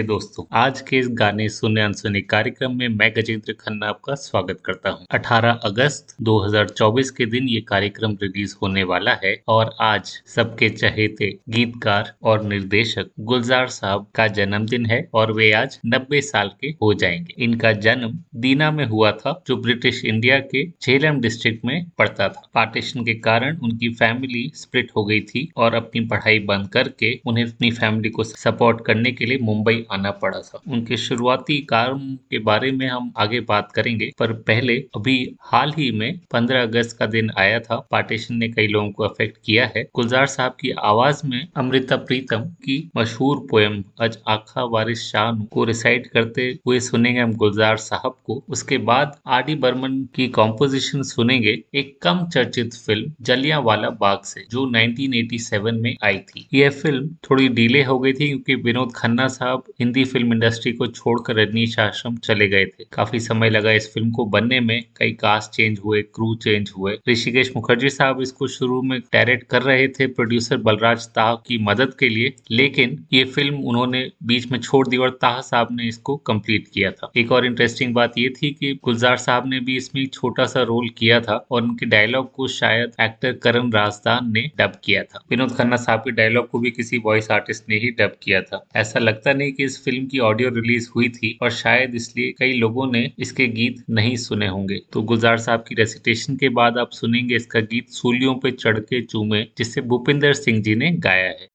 नमस्ते दोस्तों। आज के इस गाने सुने अनसुने कार्यक्रम में मैं गजेंद्र खन्ना आपका स्वागत करता हूँ। 18 अगस्त 2024 के दिन ये कार्यक्रम रिलीज़ होने वाला है और आज सबके चहेते गीतकार और निर्देशक गुलजार साहब का जन्मदिन है और वे आज 90 साल के हो जाएँगे। इनका जन्म दीना में हुआ था, जो ब्रिटिश इंडिया के झेलम डिस्ट्रिक्ट में पड़ता था। पार्टीशन के कारण उनकी फैमिली स्प्लिट हो गई थी और अपनी पढ़ाई बंद करके उन्हें अपनी फैमिली को सपोर्ट करने के लिए मुंबई आना पड़ा था। उनके शुरुआती काम के बारे में हम आगे बात करेंगे, पर पहले अभी हाल ही में 15 अगस्त का दिन आया था। पार्टीशन ने कई लोगों को अफेक्ट किया है। गुलजार साहब की आवाज़ में अमृता प्रीतम की मशहूर पोएम अज आखा वारिस शाह को रिसाइट करते हुए सुनेंगे हम गुलजार साहब को। उसके बाद आर डी बर्मन की कॉम्पोजिशन सुनेंगे, एक कम चर्चित फ़िल्म जलिया वाला बाग से, जो 1987 में आई थी। यह फ़िल्म थोड़ी डिले हो गई थी, क्योंकि विनोद खन्ना साहब हिंदी फ़िल्म इंडस्ट्री को छोड़कर रजनीश आश्रम चले गए थे। काफ़ी समय लगा इस फ़िल्म को बनने में। कई कास्ट चेंज हुए क्रू चेंज हुए। ऋषिकेश मुखर्जी साहब इसको शुरू में डायरेक्ट कर रहे थे प्रोड्यूसर बलराज ताह की मदद के लिए, लेकिन ये फ़िल्म उन्होंने बीच में छोड़ दी और ताह साहब ने इसको कंप्लीट किया था। एक और इंटरेस्टिंग बात ये थी कि गुलजार साहब ने भी इसमें छोटा सा रोल किया था और उनके डायलॉग को शायद एक्टर करण राजदान ने डब किया था। विनोद खन्ना साहब के डायलॉग को भी किसी वॉइस आर्टिस्ट ने ही डब किया था। ऐसा लगता नहीं कि इस फ़िल्म की ऑडियो रिलीज़ हुई थी और शायद इसलिए कई लोगों ने इसके गीत नहीं सुने होंगे। तो गुलजार साहब की रेसिटेशन के बाद आप सुनेंगे इसका गीत सूलियों पे चढ़ के चूमे, जिसे भूपिंदर सिंह जी ने गाया है।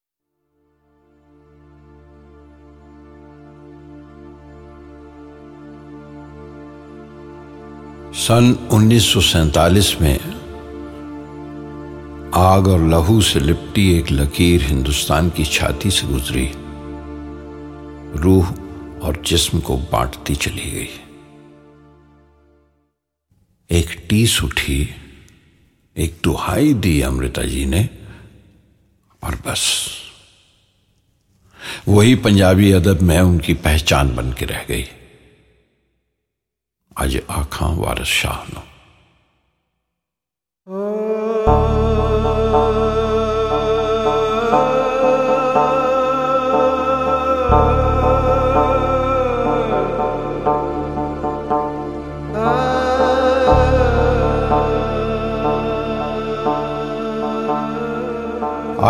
सन 1947 में आग और लहू से लिपटी एक लकीर हिंदुस्तान की छाती से गुजरी। रूह और जिस्म को बांटती चली गई। एक टीस उठी, एक दुहाई दी अमृता जी ने, और बस। वही पंजाबी अदब में उनकी पहचान बन के रह गई। आज आखा वारस शाह नो।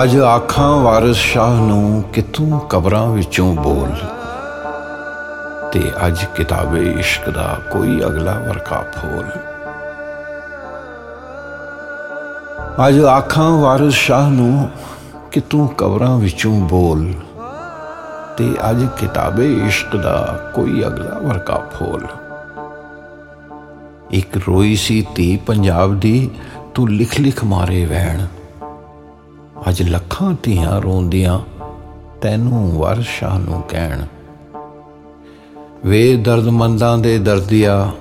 ਅੱਜ ਆਖਾਂ ਵਾਰਿਸ ਸ਼ਾਹ ਨੂੰ ਕਿਤੋਂ ਕਬਰਾਂ ਵਿੱਚੋਂ ਬੋਲ। ਤੇ ਅੱਜ ਕਿਤਾਬੇ ਇਸ਼ਕ ਦਾ ਕੋਈ ਅਗਲਾ ਵਰਕਾ ਫੋਲ। ਅੱਜ ਆਖਾਂ ਵਾਰਿਸ ਸ਼ਾਹ ਨੂੰ ਕਿਤੋਂ ਕਬਰਾਂ ਵਿੱਚੋਂ ਬੋਲ। ਤੇ ਅੱਜ ਕਿਤਾਬੇ ਇਸ਼ਕ ਦਾ ਕੋਈ ਅਗਲਾ ਵਰਕਾ ਫੋਲ। ਇੱਕ ਰੋਈ ਸੀ ਧੀ ਪੰਜਾਬ ਦੀ, ਤੂੰ ਲਿਖ ਲਿਖ ਮਾਰੇ ਵਹਿਣ। ਅੱਜ ਲੱਖਾਂ ਧੀਆਂ ਰੋਂਦੀਆਂ, ਤੈਨੂੰ ਵਰਸ਼ਾ ਨੂੰ ਕਹਿਣ। ਵੇ ਦਰਦਮੰਦਾਂ ਦੇ ਦਰਦਿਆ,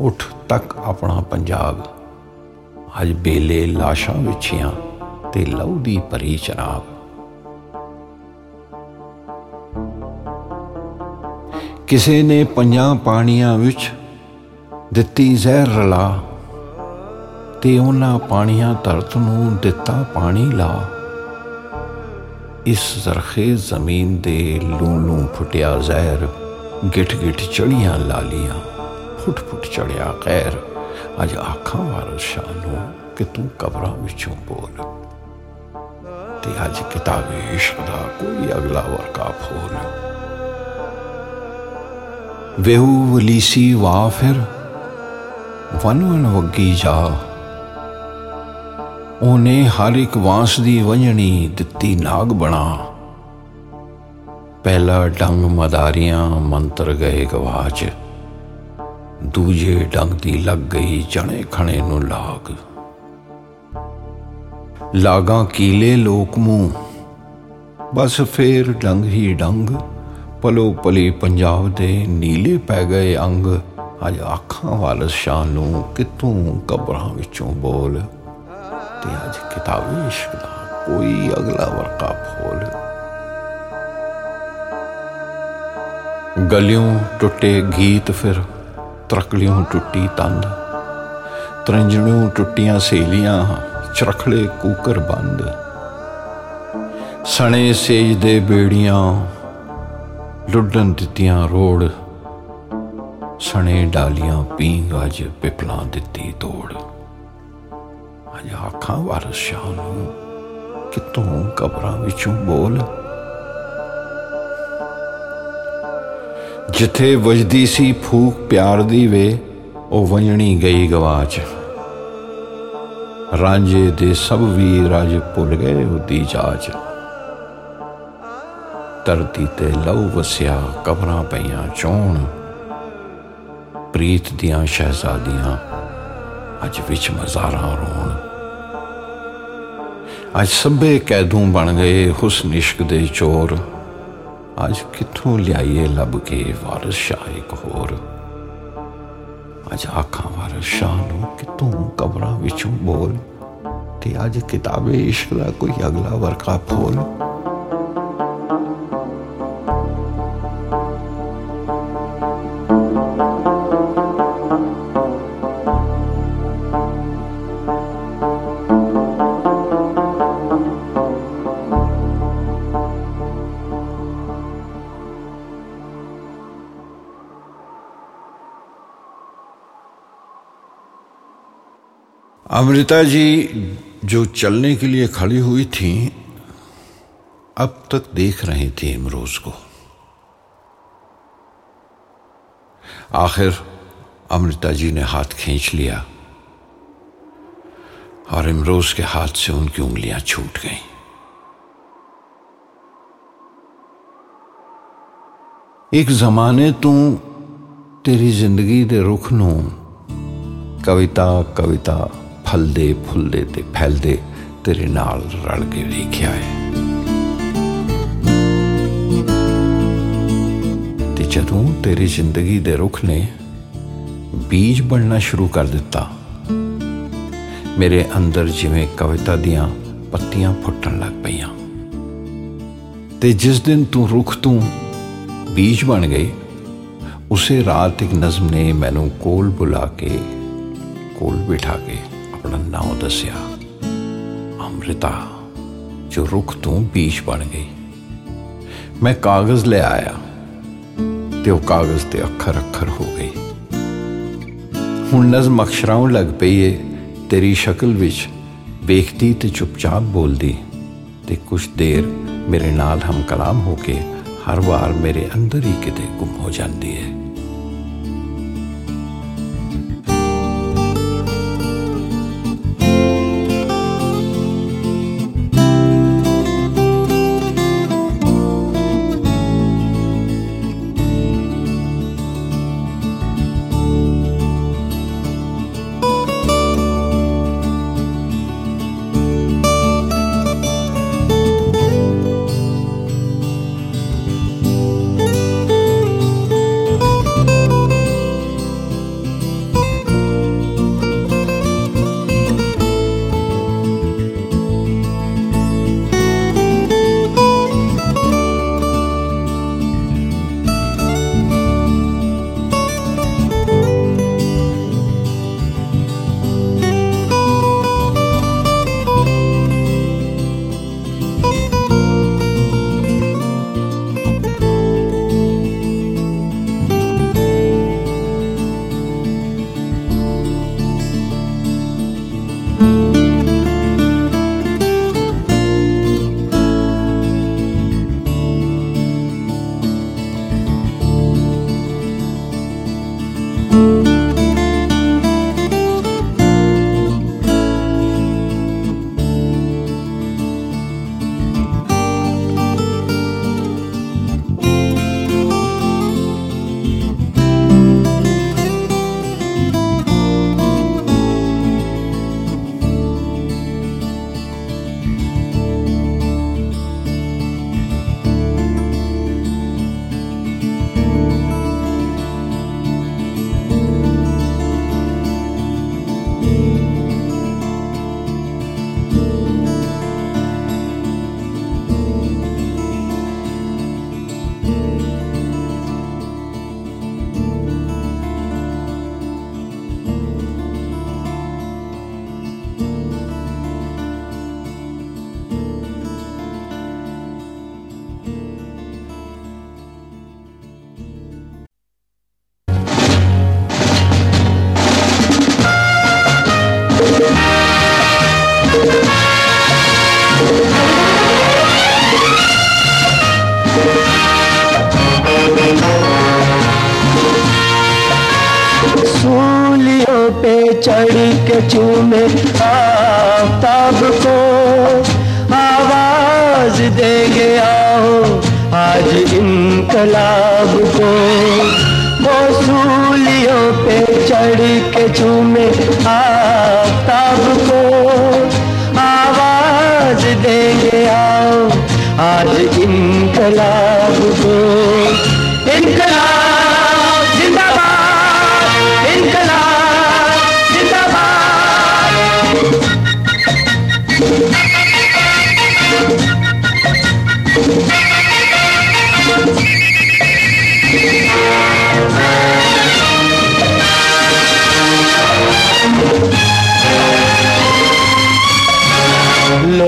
ਉਠ ਤੱਕ ਆਪਣਾ ਪੰਜਾਬ। ਅੱਜ ਬੇਲੇ ਲਾਸ਼ਾਂ ਵਿਛੀਆਂ ਤੇ ਲਹੂ ਦੀ ਭਰੀ ਚਰਾਬ ਕਿਸੇ ਨੇ ਪੰਜਾਂ ਪਾਣੀਆਂ ਵਿੱਚ ਦਿੱਤੀ ਜ਼ਹਿਰ ਰਲਾ ਤੇ ਉਹਨਾਂ ਪਾਣੀਆਂ ਧਰਤ ਨੂੰ ਦਿੱਤਾ ਪਾਣੀ ਲਾ। ਇਸ ਜ਼ਰਖੇ ਜ਼ਮੀਨ ਦੇ ਲੂ ਲੂ ਫੁੱਟਿਆ ਜ਼ਹਿਰ ਗਿਠ ਗਿਠ ਚੜੀਆਂ ਲਾਲੀਆਂ ਫੁੱਟ ਫੁੱਟ ਚੜਿਆ ਖੈਰ। ਅੱਜ ਆਖਾਂ ਵਾਰ ਸ਼ਾਹ ਨੂੰ ਕਿ ਤੂੰ ਕਬਰਾਂ ਵਿੱਚੋਂ ਬੋਲ। ਤੇ ਅੱਜ ਕਿਤਾਬ ਇਸ਼ਕ ਦਾ ਕੋਈ ਅਗਲਾ ਵਰਕਾ ਫੋਲ। ਵੇਹੂ ਵਲੀਸੀ ਵਾ ਫਿਰ ਵਨ ਵਨ ਵਗੀ ਜਾ। ਉਹਨੇ ਹਰ ਇੱਕ ਵਾਂਸ ਦੀ ਵੰਝਣੀ ਦਿੱਤੀ ਨਾਗ ਬਣਾ। ਪਹਿਲਾ ਡੰਗ ਮਦਾਰੀਆਂ, ਮੰਤਰ ਗਏ ਗਵਾਚ। ਦੂਜੇ ਡੰਗ ਦੀ ਲੱਗ ਗਈ ਜਣੇ ਖਣੇ ਨੂੰ ਲਾਗ। ਲਾਗਾ ਕੀਲੇ ਲੋਕ ਮੂੰਹ। ਬਸ ਫੇਰ ਡੰਗ ਹੀ ਡੰਗ ਪਲੋ ਪਲੀ ਪੰਜਾਬ ਦੇ ਨੀਲੇ ਪੈ ਗਏ ਅੰਗ। ਅੱਜ ਅੱਖਾਂ ਵਾਲ ਸ਼ਾਨ ਨੂੰ ਕਿਤੋਂ ਕਬਰਾਂ ਵਿੱਚੋਂ ਬੋਲ। थी आज किताबें इश्क ना कोई अगला वर्का फोल गलियों टुटे गीत फिर त्रकलियों टुटी तंद ਤਰੰਜਣੋਂ ਟੁੱਟੀਆਂ ਸੇਲੀਆਂ ਚਰਖਲੇ ਕੂਕਰ ਬੰਦ ਸਣੇ ਸੇਜ ਦੇ ਬੇੜੀਆਂ ਲੁੱਡਣ ਦਿੱਤੀਆਂ ਰੋੜ ਸਣੇ ਡਾਲੀਆਂ ਪੀਂਗ ਅੱਜ ਪਿਪਲਾਂ ਦਿੱਤੀ ਤੋੜ ਅੱਜ ਅੱਖਾਂ ਵਾਰਸ ਸ਼ਾਹ ਨੂੰ ਕਿਤੋਂ ਕਬਰਾਂ ਵਿੱਚੋਂ ਬੋਲ ਜਿੱਥੇ ਵਜਦੀ ਸੀ ਫੂਕ ਪਿਆਰ ਦੀ ਵੇ ਉਹ ਵੰਜਣੀ ਗਈ ਗਵਾਚ ਰਾਂਝੇ ਦੇ ਸਭ ਵੀਰ ਅੱਜ ਭੁੱਲ ਗਏ ਉਹਦੀ ਜਾਚ ਧਰਤੀ ਤੇ ਲਹੂ ਵਸਿਆ ਕਬਰਾਂ ਪਈਆਂ ਚੋਣ ਪ੍ਰੀਤ ਦੀਆਂ ਸ਼ਹਿਜ਼ਾਦੀਆਂ ਅੱਜ ਵਿੱਚ ਮਜ਼ਾਰਾਂ ਰੋਣ ਅੱਜ ਸਭੇ ਕੈਦੂ ਬਣ ਗਏ ਹੁਸਨ ਇਸ਼ਕ ਦੇ ਚੋਰ ਅੱਜ ਕਿੱਥੋਂ ਲਿਆਈਏ ਲੱਭ ਕੇ ਵਾਰਿਸ ਸ਼ਾਹ ਇੱਕ ਹੋਰ ਅੱਜ ਆਖਾਂ ਵਾਰਿਸ ਸ਼ਾਹ ਨੂੰ ਕਿਤੋਂ ਕਬਰਾਂ ਵਿੱਚੋਂ ਬੋਲ ਤੇ ਅੱਜ ਕਿਤਾਬੇ ਇਸ਼ਕ ਦਾ ਕੋਈ ਅਗਲਾ ਵਰਕਾ ਫੋਲ अमृता जी जो चलने के लिए खड़ी हुई थी, अब तक देख रही थी इमरोज को आखिर अमृता जी ने हाथ खींच लिया और इमरोज के हाथ से उनकी उंगलियाँ छूट गईं। एक जमाने तू तेरी ज़िंदगी दे रुख नू, कविता कविता ਫਲਦੇ ਫੁੱਲਦੇ ਤੇ ਫੈਲਦੇ ਤੇਰੇ ਨਾਲ ਰਲ ਕੇ ਵੇਖਿਆ ਹੈ ਤੇ ਜਦੋਂ ਤੇਰੀ ਜ਼ਿੰਦਗੀ ਦੇ ਰੁੱਖ ਨੇ ਬੀਜ ਬਣਨਾ ਸ਼ੁਰੂ ਕਰ ਦਿੱਤਾ, ਮੇਰੇ ਅੰਦਰ ਜਿਵੇਂ ਕਵਿਤਾ ਦੀਆਂ ਪੱਤੀਆਂ ਫੁੱਟਣ ਲੱਗ ਪਈਆਂ। ਤੇ ਜਿਸ ਦਿਨ ਤੂੰ ਰੁੱਖ ਤੂੰ ਬੀਜ ਬਣ ਗਈ, ਉਸੇ ਰਾਤ ਇੱਕ ਨਜ਼ਮ ਨੇ ਮੈਨੂੰ ਕੋਲ ਬੁਲਾ ਕੇ ਕੋਲ ਬਿਠਾ ਕੇ ਆਪਣਾ ਨਾਮ ਦੱਸਿਆ, ਅੰਮ੍ਰਿਤਾ, ਜੋ ਰੁੱਖ ਤੋਂ ਬੀਜ ਬਣ ਗਈ, ਮੈਂ ਕਾਗਜ਼ ਲੈ ਆਇਆ ਤੇ ਉਹ ਕਾਗਜ਼ ਤੇ ਅੱਖਰ ਅੱਖਰ ਹੋ ਗਈ ਹੁਣ ਨਜ਼ਮ ਅਖਸ਼ਰਾਂ ਲੱਗ ਪਈ ਏ, ਤੇਰੀ ਸ਼ਕਲ ਵਿੱਚ ਵੇਖਦੀ ਤੇ ਚੁੱਪਚਾਪ ਬੋਲਦੀ ਤੇ ਕੁਝ ਦੇਰ ਮੇਰੇ ਨਾਲ ਹਮ ਹੋ ਕੇ ਹਰ ਵਾਰ ਮੇਰੇ ਅੰਦਰ ਹੀ ਕਿਤੇ ਗੁੰਮ ਹੋ ਜਾਂਦੀ ਹੈ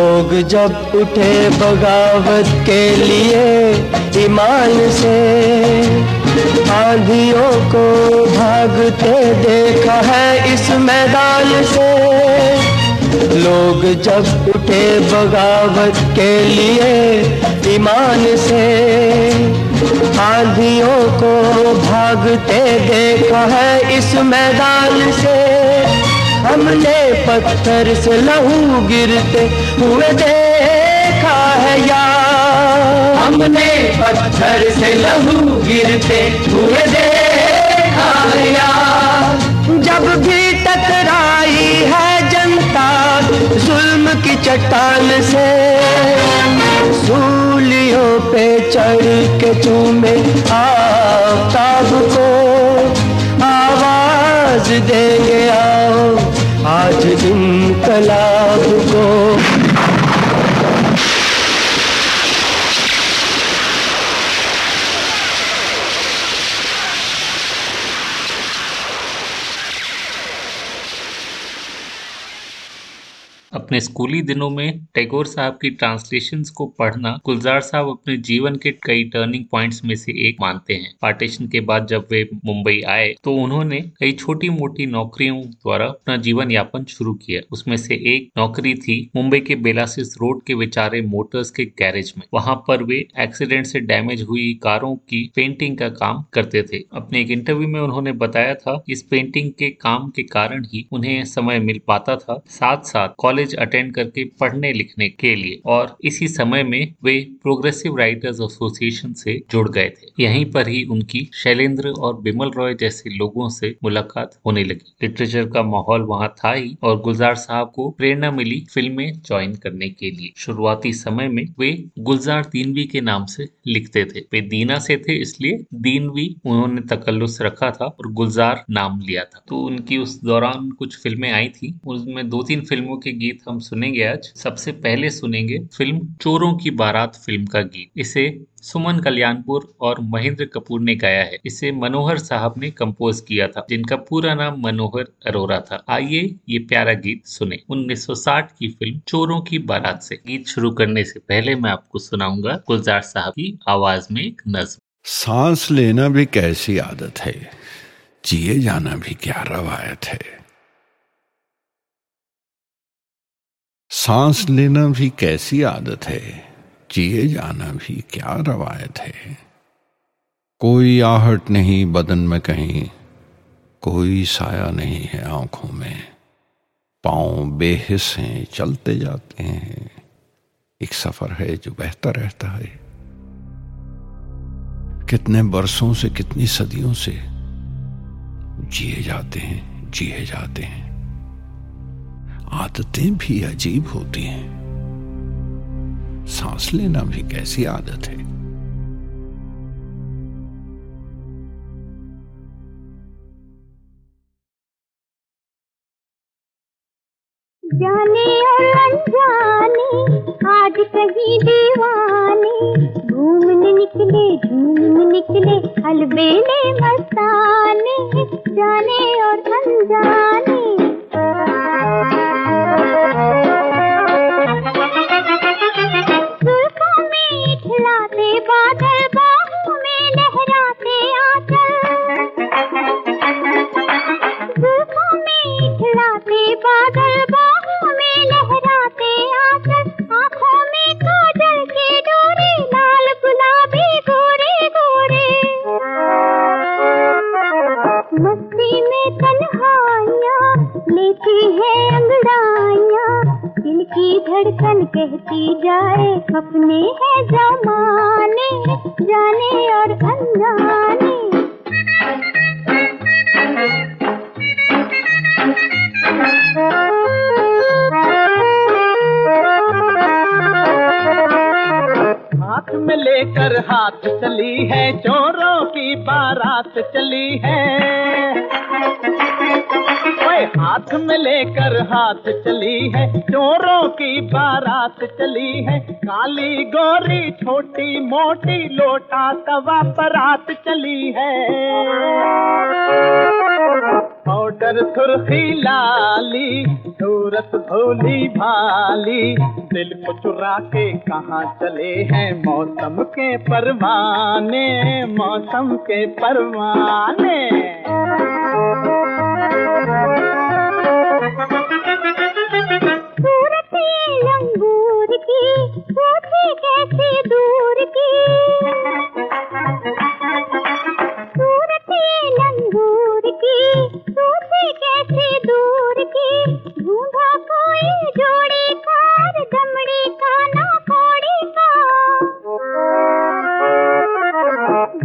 लोग जब उठे बगावत के लिए ईमान से, आंधियों को भागते देखा है इस मैदान से। लोग जब उठे बगावत के लिए ईमान से, आंधियों को भागते देखा है इस मैदान से। हमने पत्थर से लहू गिरते हुए देखा है यार। हमने पत्थर से लहू गिरते हुए देखा है यार। जब भी टकराई है जनता जुल्म की चट्टान से, सूलियों पे चढ़ के चूमे आफ्ताब को, आवाज़ देंगे आओ। आज इनकलाब को अपने स्कूली दिनों में टैगोर साहब की ट्रांसलेशंस को पढ़ना गुलजार साहब अपने जीवन के कई टर्निंग पॉइंट्स में से एक मानते हैं। पार्टीशन के बाद जब वे मुंबई आए तो उन्होंने कई छोटी मोटी नौकरियों द्वारा अपना जीवन यापन शुरू किया। उसमें से एक नौकरी थी मुंबई के बेलासिस रोड के विचारे मोटर्स के गैरेज में। वहाँ पर वे एक्सीडेंट से डैमेज हुई कारों की पेंटिंग का काम करते थे। अपने एक इंटरव्यू में उन्होंने बताया था, इस पेंटिंग के काम के कारण ही उन्हें समय मिल पाता था। साथ साथ कॉलेज अटेंड करके पढ़ने लिखने के लिए और इसी समय में वे प्रोग्रेसिव राइटर्स एसोसिएशन से जुड़ गए थे। यहीं पर ही उनकी शैलेंद्र और बिमल रॉय जैसे लोगों से मुलाकात होने लगी। लिटरेचर का माहौल वहाँ था ही और गुलजार साहब को प्रेरणा मिली फ़िल्में ज्वाइन करने के लिए। शुरुआती समय में वे गुलजार दीनवी के नाम से लिखते थे। वे दीना से थे इसलिए दीनवी उन्होंने तकल्लुस रखा था और गुलजार नाम लिया था। तो उनकी उस दौरान कुछ फ़िल्में आई थी। उसमें दो तीन फ़िल्मों के गीत हम सुनेंगे आज। सबसे पहले सुनेंगे फ़िल्म चोरों की बारात फ़िल्म का गीत। इसे सुमन कल्याणपुर और महेंद्र कपूर ने गाया है। इसे मनोहर साहब ने कंपोज किया था, जिनका पूरा नाम मनोहर अरोरा था। आइए ये प्यारा गीत सुने। 1960 की फ़िल्म चोरों की बारात से। गीत शुरू करने से पहले मैं आपको सुनाऊँगा गुलजार साहब की आवाज़ में एक नज्म। सांस लेना भी कैसी आदत है, जिए जाना भी क्या रवायत है। सांस लेना भी कैसी आदत है? जिए जाना भी क्या रवायत है? कोई आहट नहीं बदन में कहीं, कोई साया नहीं है आँखों में। पाँव बेहिस हैं, चलते जाते हैं। एक सफ़र है जो बहता रहता है। कितने बरसों से, कितनी सदियों से जिए जाते हैं, जिए जाते हैं। आदतें भी अजीब होती हैं। सांस लेना भी कैसी आदत है? जाने और अनजाने, आज कहीं दीवाने, घूमने निकले, झूम निकले, अलबेले मस्ताने, जाने और अनजाने। में खिलाते बादल बाहों में लहराते आंचल। में खिलाते बादल धड़कन कहती जाए, अपने है जमाने, जाने और अनजाने। हाथ में लेकर हाथ चली है, चोरों की बारात चली है। हाथ में लेकर हाथ चली है, चोरों की बारात चली है। काली गोरी छोटी मोटी लोटा तवा परात चली है। पाउडर सुर्खी लाली, सूरत भोली भाली। दिल को चुरा के कहाँ चले हैं मौसम के परवाने, मौसम के परवाने।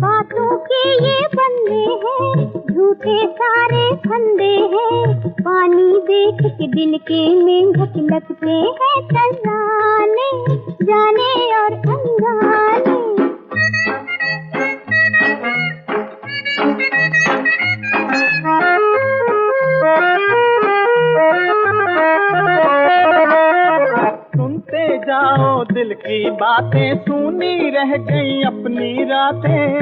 बातों के ये बंदे हैं झूठे सारे फंदे हैं। पानी देख के दिल के मेंढक लगते हैं तराने जाने और अनजाने सुनते जाओ, दिल की बातें सुनी रह गई अपनी रातें।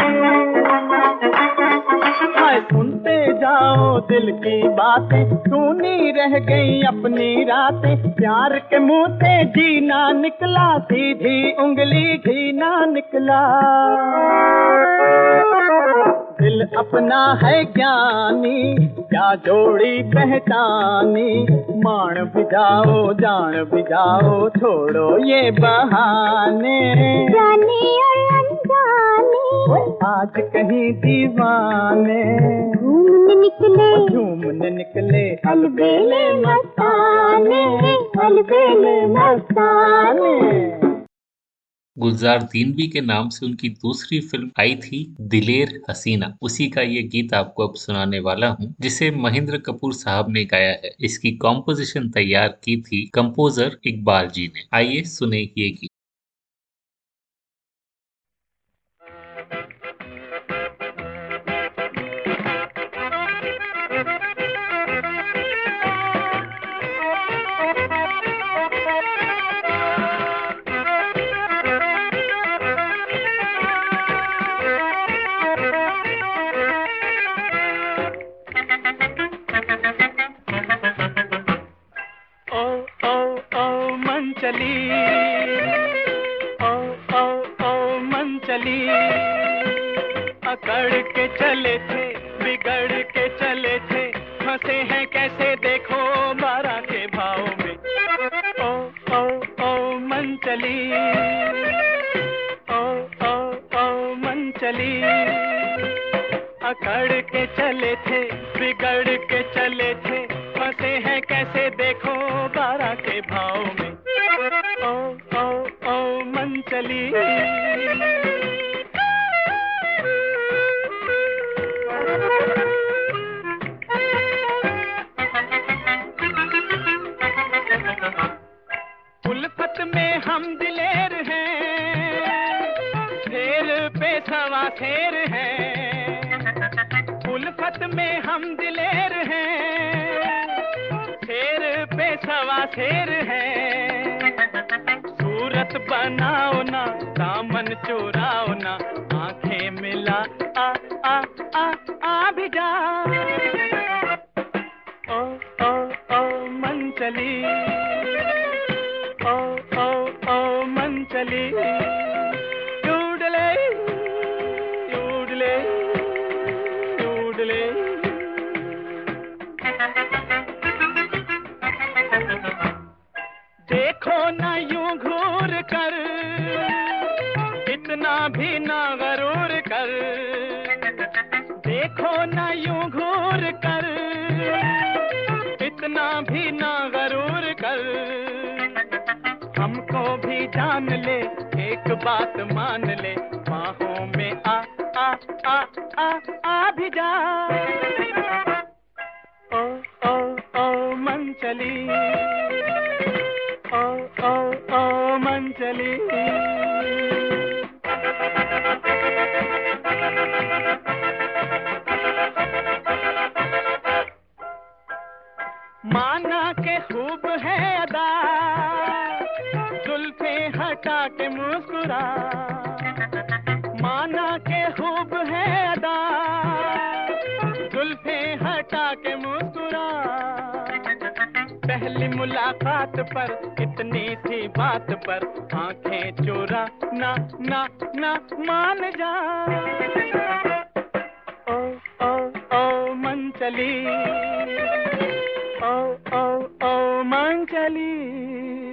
हाय, सुनते जाओ, दिल की बातें सुनी रह गई अपनी रातें। प्यार के मुँह से जीना निकला, सीधी उंगली घी ना निकला। दिल अपना है ज्ञानी क्या जोड़ी पहचानी मान भी जाओ जान भी जाओ छोड़ो ये बहाने। जाने और अनजाने। आज कहीं दीवाने। घूमने निकले। झूमने निकले अलबेले मस्ताने। अलबेले मस्ताने। गुलजार दीनवी के नाम से उनकी दूसरी फ़िल्म आई थी दिलेर हसीना। उसी का ये गीत आपको अब सुनाने वाला हूँ, जिसे महेंद्र कपूर साहब ने गाया है। इसकी कॉम्पोजिशन तैयार की थी कंपोजर इकबाल जी ने। आइए सुने ये गीत। के चले शेर है। सूरत बनाओ ना दामन चोराओ ना। एक बात मान ले, बाहों में आ आ आ आ आ भी जा। ओ ओ ओ मन चली ओ ओ ओ मन चली माना के खूब है अदा। जुल्फे के मुस्कुरा। माना के खूब है अदा। जुल्फे हटा के मुस्कुरा। पहली मुलाकात पर, इतनी सी बात पर, आँखें चोरा, ना ना ना, मान जा। ओ ओ ओ मन चली ओ ओ ओ मन चली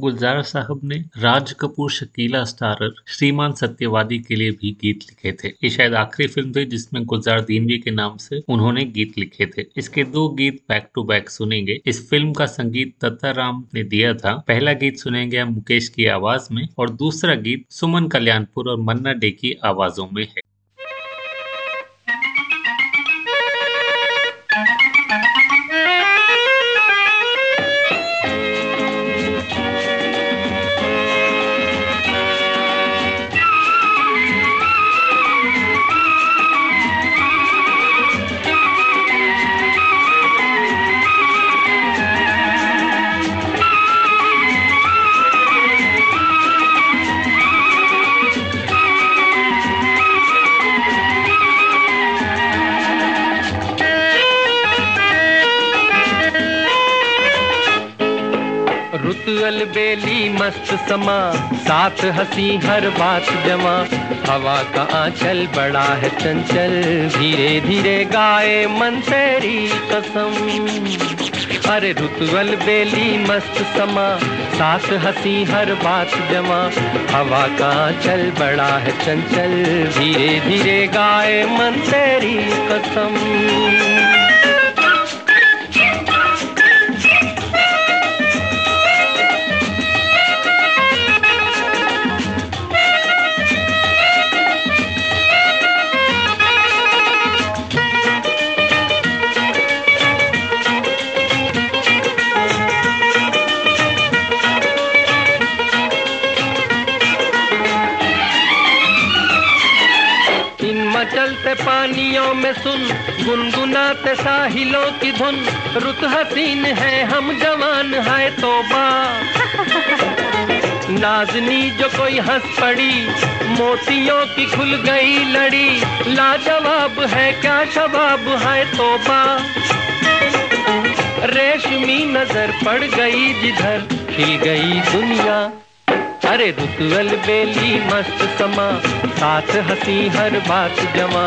गुलजार साहब ने राज कपूर शकीला स्टारर श्रीमान सत्यवादी के लिए भी गीत लिखे थे। ये शायद आखिरी फ़िल्म थी जिसमें गुलजार दीनवी के नाम से उन्होंने गीत लिखे थे। इसके दो गीत बैक टू बैक सुनेंगे। इस फ़िल्म का संगीत दत्ता राम ने दिया था। पहला गीत सुनेंगे मुकेश की आवाज़ में और दूसरा गीत सुमन कल्याणपुर और मन्ना डे की आवाजों में है। मस्त समा, साथ हँसी हर बात जमा। हवा का आंचल बड़ा है चंचल धीरे धीरे गाए मन तेरी कसम। अरे रुतवल बेली मस्त समा, साथ हँसी हर बात जमा। हवा का आंचल बड़ा है चंचल धीरे धीरे गाए मन तेरी कसम। सुन गुनगुनाते साहिलों की धुन। रुत हसीन है हम जवान है तोबा। नाजनी जो कोई हंस पड़ी मोतियों की खुल गई लड़ी। लाजवाब है क्या शबाब है तोबा। रेशमी नज़र पड़ गई जिधर खिल गई दुनिया। अरे रुतवल बेली मस्त समा, साथ हँसी हर बात जमा।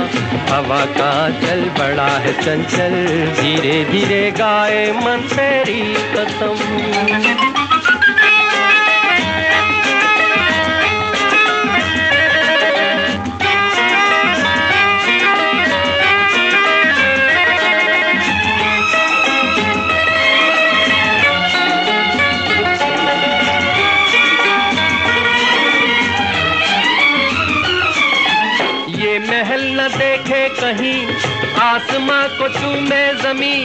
हवा का चल बड़ा है चंचल धीरे धीरे गाए मन तेरी कसम। को चूमे जमी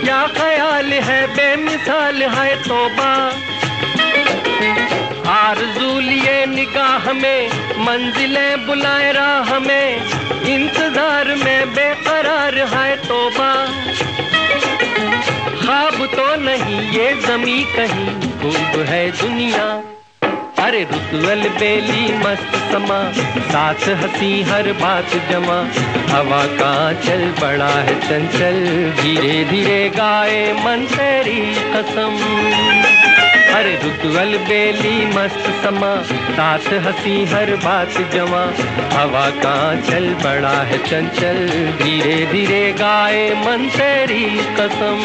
क्या ख्याल है बेमिसाल है तोबा? आरज़ू लिए निगाह में, मंजिलें बुलाए राह में, इंतज़ार में बेकरार है तोबा। ख्वाब तो नहीं ये जमी कहीं, खूब है दुनिया। अरे रुतवल बेली मस्त समा, साथ हँसी हर बात जमा। हवा का चल बड़ा है चंचल, धीरे धीरे गाए मन तेरी कसम। अरे रुतवल बेली मस्त समा, साथ हसी हर बात जमा। हवा का चल बड़ा है चंचल, धीरे धीरे गाए मन तेरी कसम।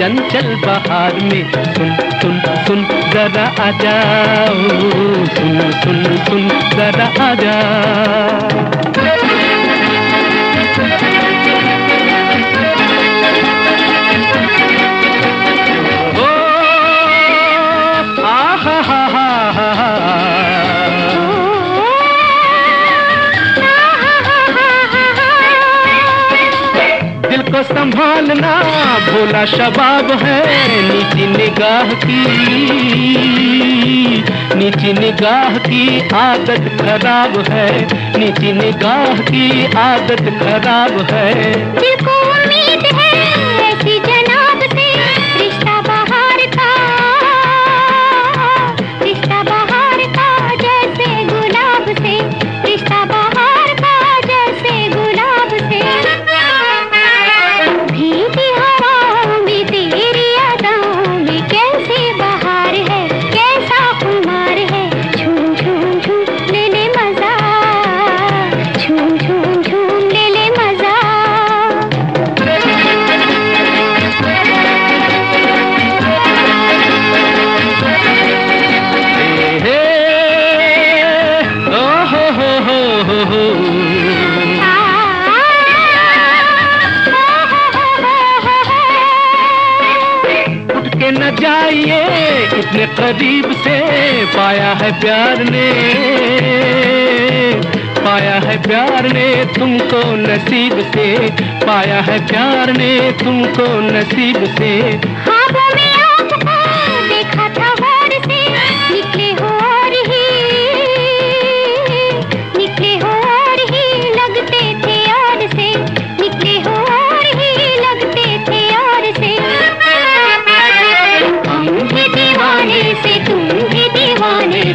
चंचल बहार में सुन सुन सुन, जरा आ जाओ। सुन सुन सुन, जरा आ जाओ। संभालना भोला शबाब है नीची निगाह की। नीची निगाह की आदत खराब है, नीची निगाह की आदत खराब है। करीब से पाया है प्यार ने। पाया है प्यार ने तुमको नसीब से। पाया है प्यार ने तुमको नसीब से। ख्वाबों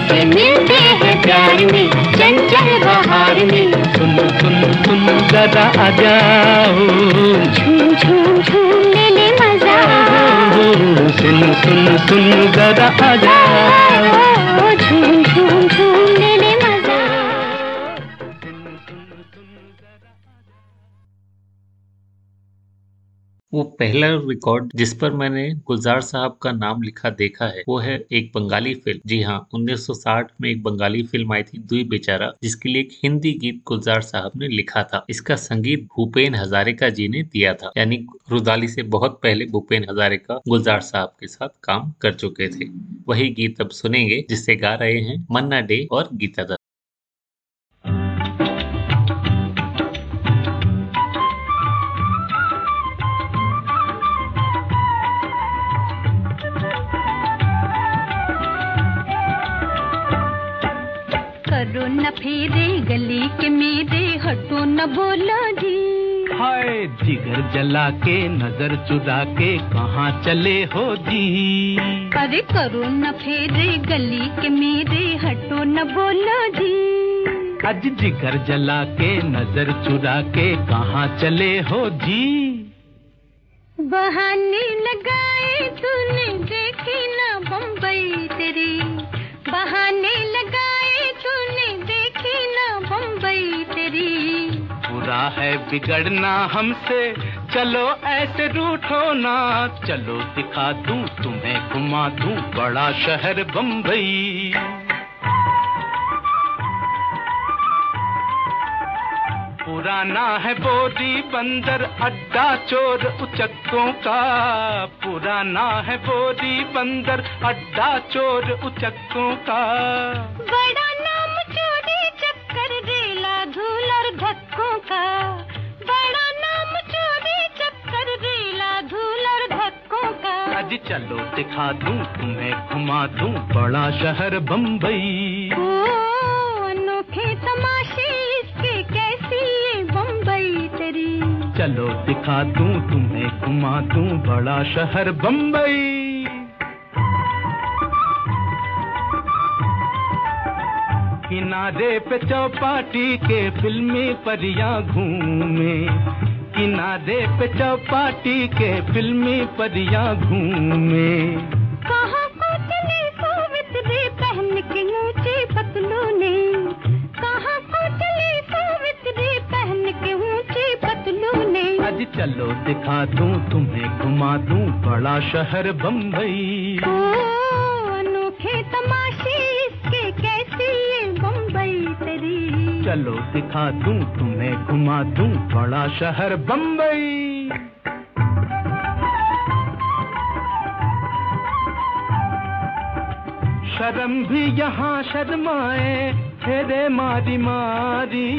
से मिलते हैं प्यार में चंचल बहार में सुन सुन सुन जरा आ जाओ झूम झूम झूम ले ले मज़ा सुन सुन सुन जरा आ जाओ झूम झूम पहला रिकॉर्ड जिस पर मैंने गुलजार साहब का नाम लिखा देखा है, वो है एक बंगाली फ़िल्म जी हाँ 1960 में एक बंगाली फ़िल्म आई थी, दुई बेचारा, जिसके लिए एक हिंदी गीत गुलजार साहब ने लिखा था। इसका संगीत भूपेन हजारिका जी ने दिया था, यानी रुदाली से बहुत पहले भूपेन हजारिका गुलजार साहब के साथ काम कर चुके थे। वही गीत अब सुनेंगे, जिससे गा रहे हैं मन्ना डे और गीता दत्त न फेरे गली के मेरे हटो न बोलो जी। हाय जिगर जला के नज़र चुरा के कहाँ चले हो जी? अरे करो न फेरे गली के मेरे हटो न बोलो जी। आज जिगर जला के नज़र चुरा के कहाँ चले हो जी? बहाने लगाए तूने देखी ना बम्बई है बिगड़ना हमसे। चलो ऐसे रूठो ना। चलो दिखा दूँ, तुम्हें घुमा दूँ बड़ा शहर बम्बई पुराना है बोरी बंदर, अड्डा चोर उचक्कों का। पुराना है बोरी बंदर, अड्डा चोर उचक्कों का। बड़ा का बड़ा नाम चोरी चक्कर रेला धक्कों का। आज चलो दिखा दूँ तुम्हें घुमा दूँ बड़ा शहर बम्बई अनोखे तमाशे इसके कैसी ये बम्बई तेरी? चलो दिखा दूँ तुम्हें घुमा दूँ बड़ा शहर बम्बई किनारे पे चौपाटी के फिल्मी परियाँ घूमे। किनारे पे चौपाटी के फिल्मी परियाँ घूमे। कहाँ सोचने को पहन के ऊँची पतलू ने कहाँ सोचने को पहन के ऊँची पतलू ने आज चलो दिखा दूँ तुम्हें घुमा दूँ बड़ा शहर बम्बई चलो दिखा दूँ, तुम्हें घुमा दूँ, बड़ा शहर बम्बई शर्म भी यहाँ शर्माए फेरे मारी मारी।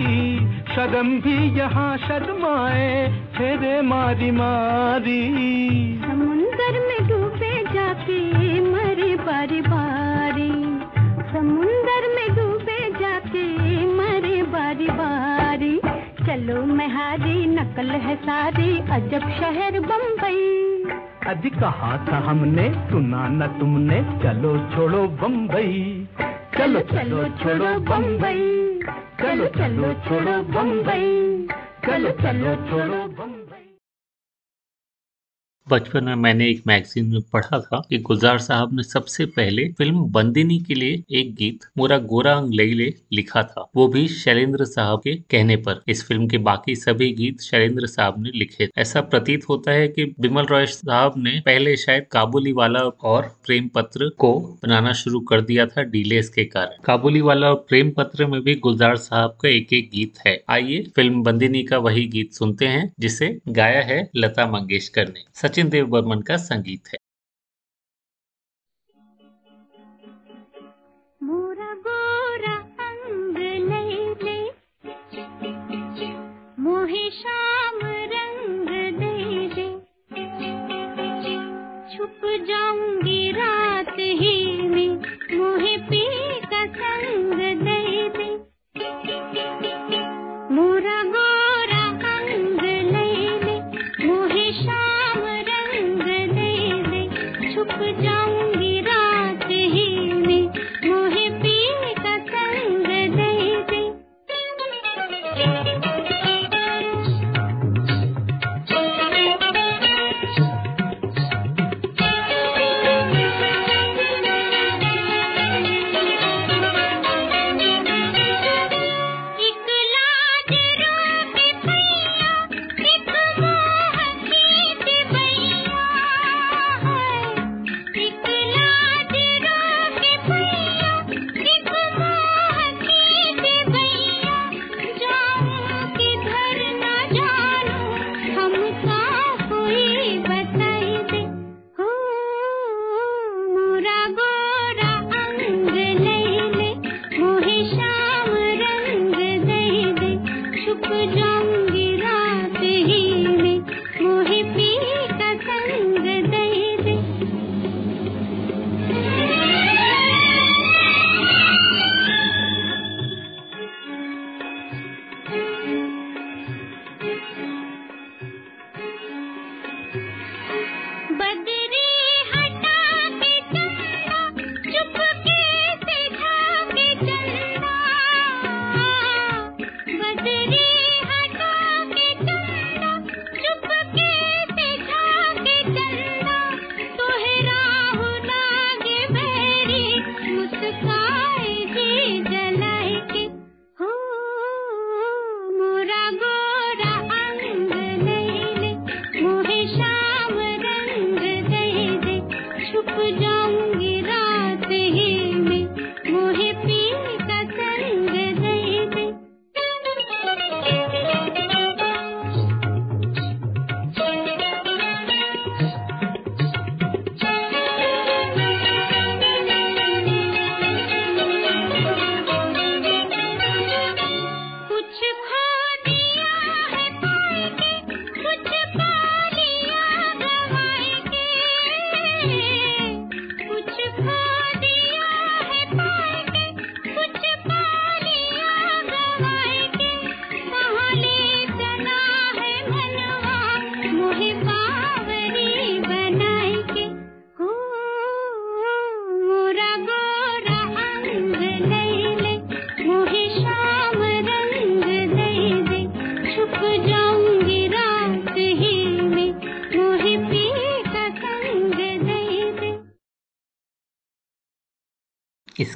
शर्म भी यहाँ शर्माए फेरे मारी मारी। समुंदर में डूबे जाके मरे बारी बारी। समुंदर चलो मैं हारी नकल है सारी अजब शहर बम्बई अज कहा था हमने सुना न तुमने चलो छोड़ो बम्बई चलो चलो छोड़ो बम्बई चलो चलो छोड़ो बम्बई चलो चलो छोड़ो बम्बई बचपन में मैंने एक मैगजीन में पढ़ा था कि गुलजार साहब ने सबसे पहले फ़िल्म बंदिनी के लिए एक गीत मोरा गोरा अंग ले ले लिखा था। वो भी शैलेंद्र साहब के कहने पर। इस फ़िल्म के बाकी सभी गीत शैलेंद्र साहब ने लिखे ऐसा प्रतीत होता है कि बिमल रॉय साहब ने पहले शायद काबुली वाला और प्रेम पत्र को बनाना शुरू कर दिया था डीलेस के कारण। काबुली वाला और प्रेम पत्र में भी गुलजार साहब का एक एक गीत है। आइए फ़िल्म बंदिनी का वही गीत सुनते हैं, जिसे गाया है लता मंगेशकर ने। सचिन देव बर्मन का संगीत है। मोरा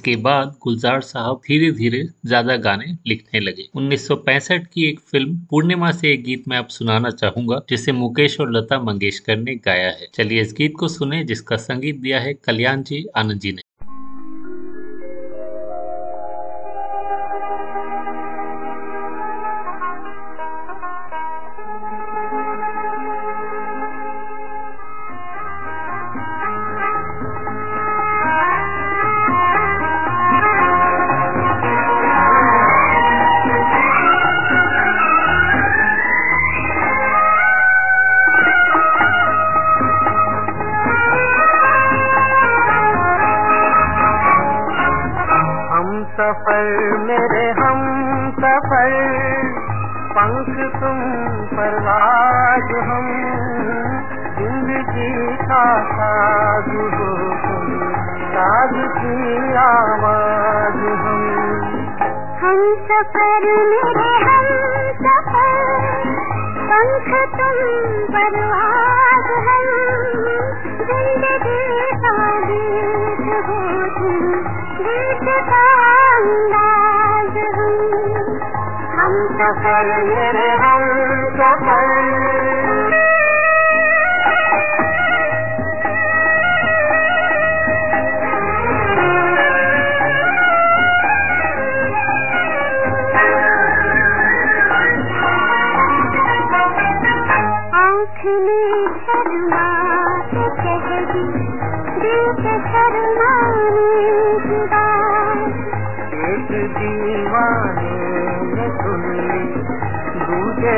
इसके बाद गुलजार साहब धीरे धीरे ज़्यादा गाने लिखने लगे। 1965 की एक फ़िल्म पूर्णिमा से एक गीत मैं आप सुनाना चाहूँगा, जिसे मुकेश और लता मंगेशकर ने गाया है। चलिए इस गीत को सुने, जिसका संगीत दिया है कल्याण जी आनंद जी ने। सफ़र मेरे हम सफ़र पंख तुम परवाज हम। ज़िंदगी का साज हो तुम। साज की आवाज़ हम। हम सफ़र मेरे हम सफ़र पंख तुम परवाज अंदाज हम हम सफ़र मेरे हम सफ़र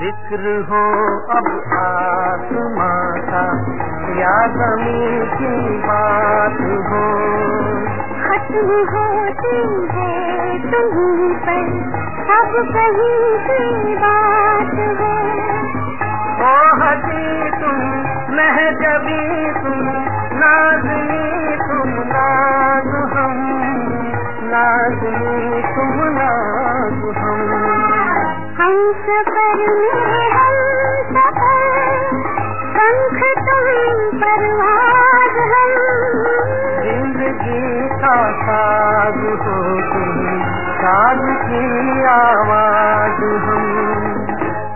ज़िक्र हो अब आसमां का या ज़मीन की बात हो। खत्म होती है। तुम्हीं पर अब कहीं की बात है हसी तुम महजबी तुम नाजनी तुम नाज हम नाजनी तुम नाज हम हम सफ़र में हम साज की आवाज़ हम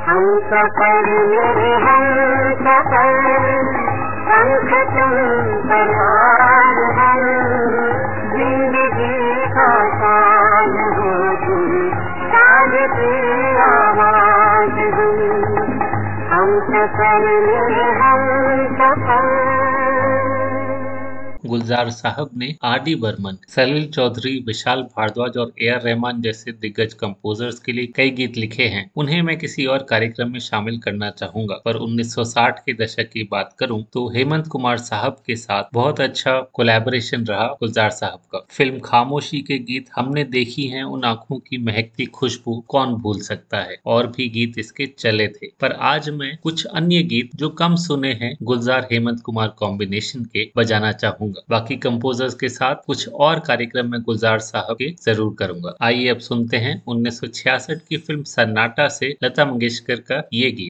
हम सफ़र मेरे हम सफ़र पंख तुम परवाज हम ज़िंदगी का साज हो तुम साज की आवाज़ हम हम सफ़र मेरे हम सफ़र गुलजार साहब ने आर डी बर्मन, सलील चौधरी, विशाल भारद्वाज और ए आर रहमान जैसे दिग्गज कंपोजर्स के लिए कई गीत लिखे हैं। उन्हें मैं किसी और कार्यक्रम में शामिल करना चाहूँगा। पर 1960 के दशक की बात करूँ तो हेमंत कुमार साहब के साथ बहुत अच्छा कोलैबोरेशन रहा गुलजार साहब का। फ़िल्म खामोशी के गीत हमने देखी है, उन आँखों की महकती खुशबू कौन भूल सकता है? और भी गीत इसके चले थे। पर आज मैं कुछ अन्य गीत जो कम सुने हैं, गुलजार हेमंत कुमार कॉम्बिनेशन के बजाना चाहूँगा। बाकी कंपोजर्स के साथ कुछ और कार्यक्रम में गुलजार साहब के ज़रूर करूँगा। आइए अब सुनते हैं 1966 की फ़िल्म सन्नाटा से लता मंगेशकर का ये गीत।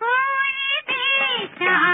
कोई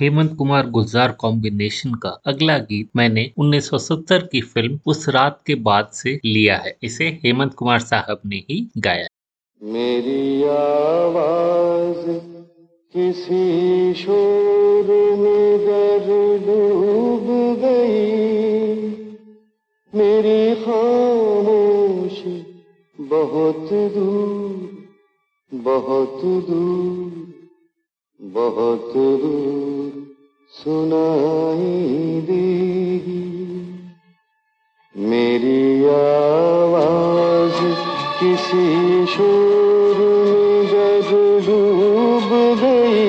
हेमंत कुमार गुलजार कॉम्बिनेशन का अगला गीत मैंने 1970 की फ़िल्म उस रात के बाद से लिया है। इसे हेमंत कुमार साहब ने ही गाया। मेरी आवाज़ किसी शोर में गर डूब गई। मेरी खामोशी बहुत दूर बहुत दूर। बहुत दूर सुनाई देगी। मेरी आवाज़ किसी शोर में जब डूब गई,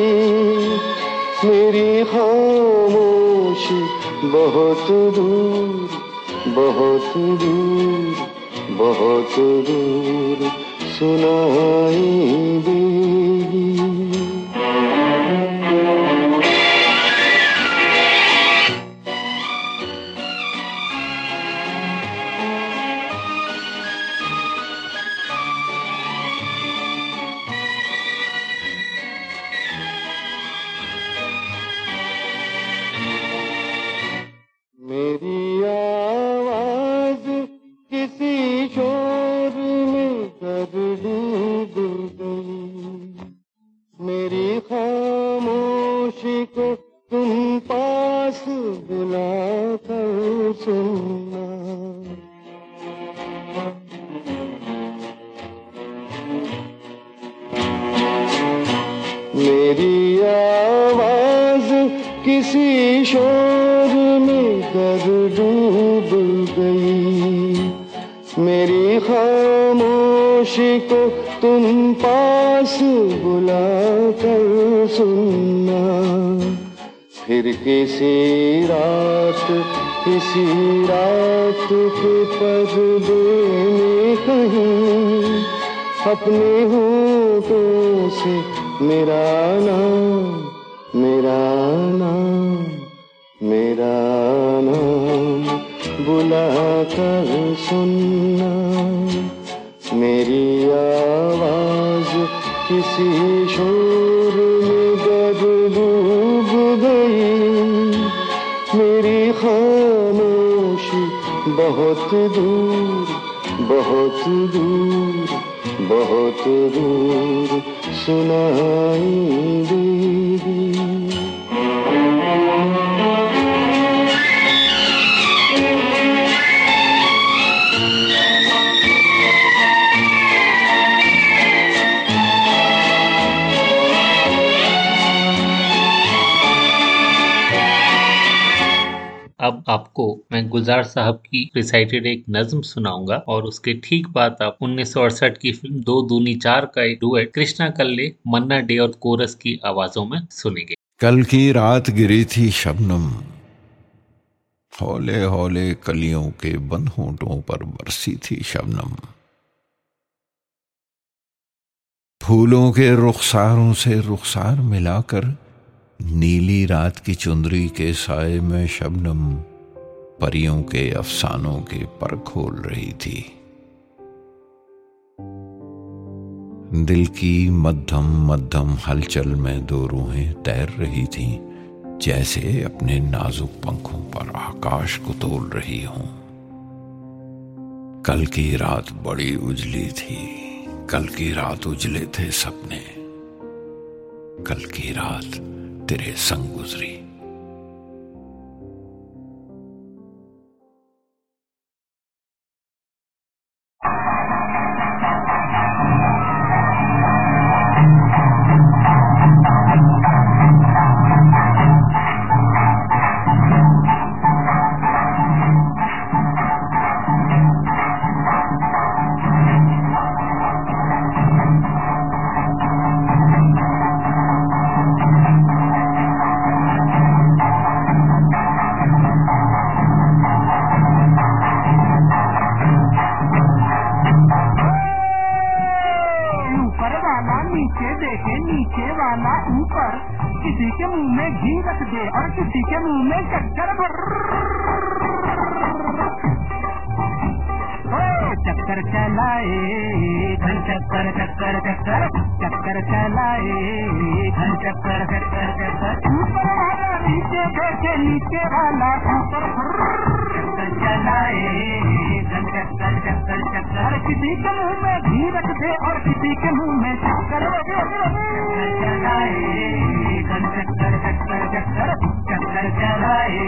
मेरी खामोशी बहुत दूर बहुत दूर बहुत दूर सुनाई देगी। नाम, मेरा नाम मेरा नाम। बुला कर सुनना, मेरी आवाज़ किसी शोर में गद डूब गई। मेरी खामोशी बहुत दूर बहुत दूर बहुत दूर। सुनाई देगी अब आपको मैं गुलजार साहब की रिसाइटेड एक नज्म सुनाऊँगा और उसके ठीक बाद आप उन्नीस की फ़िल्म दो दूनी चार का एक डुएट कृष्णा कल्ले, मन्ना डे और कोरस की आवाजों में सुनेंगे। कल की रात गिरी थी शबनम। हौले हौले कलियों के बंद होंठों पर बरसी थी शबनम। फूलों के रुखसारों से रुखसार मिलाकर नीली रात की चुंदरी के साय में शबनम परियों के अफसानों के पर खोल रही थी। दिल की मध्यम मध्यम हलचल में दो रूहें तैर रही थीं, जैसे अपने नाजुक पंखों पर आकाश को तोल रही हूँ। कल की रात बड़ी उजली थी, कल की रात उजले थे सपने, कल की रात तेरे संग गुजरी। नीचे देखे, नीचे वाला ऊपर, किसी के मुँह में घी रख दे और किसी के मुँह में चक्कर चक्कर चलाए घन चक्कर चक्कर चक्कर चक्कर चलाए घन चक्कर चक्कर चक्कर नीचे देखे नीचे वाला ऊपर चक्कर किसी के मुँह में घी रख दे और किसी के मुँह में चक्कर चलाए चक्कर चक्कर चक्कर चक्कर चक्कर चलाए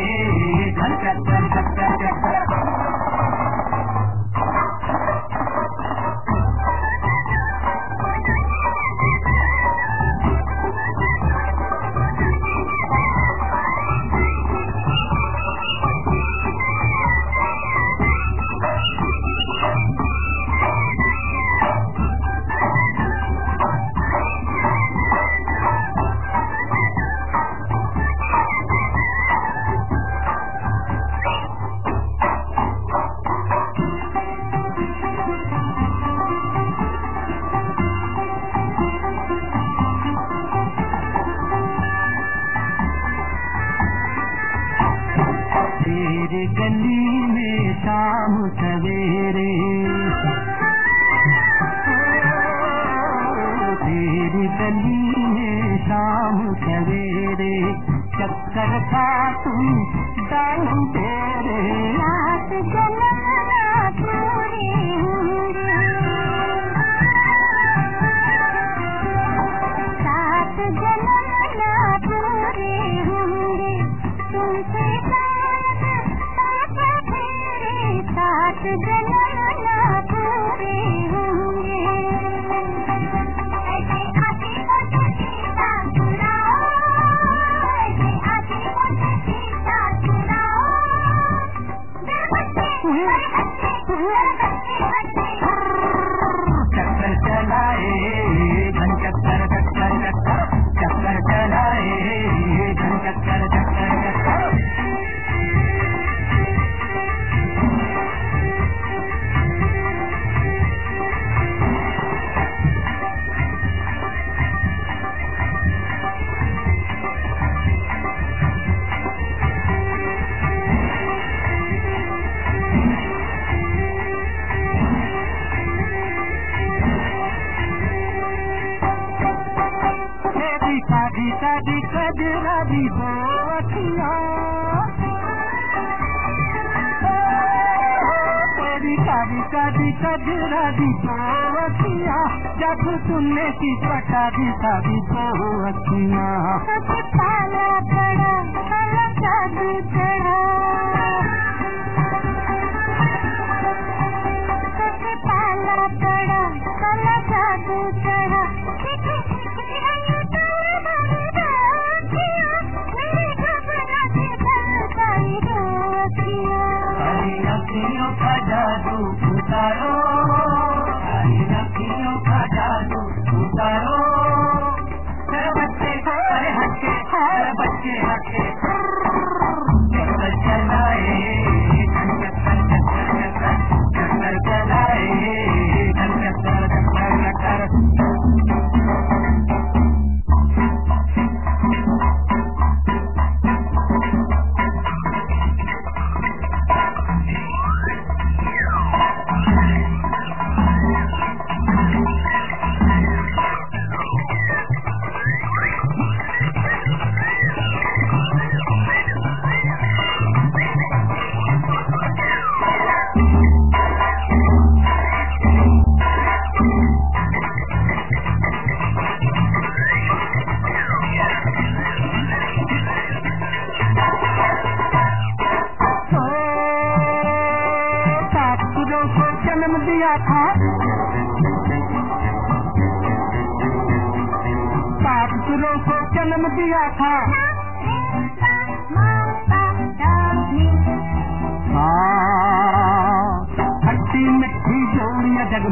जग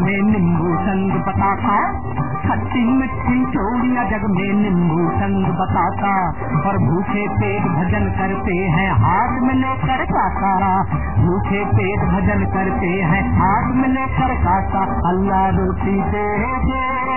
संग मिट्टी जग और भूखे पेट भजन करते हैं, हाथ में लेकर काका भूखे पेट भजन करते हैं, हाथ में लेकर काका अल्लाह रोटी दे दे।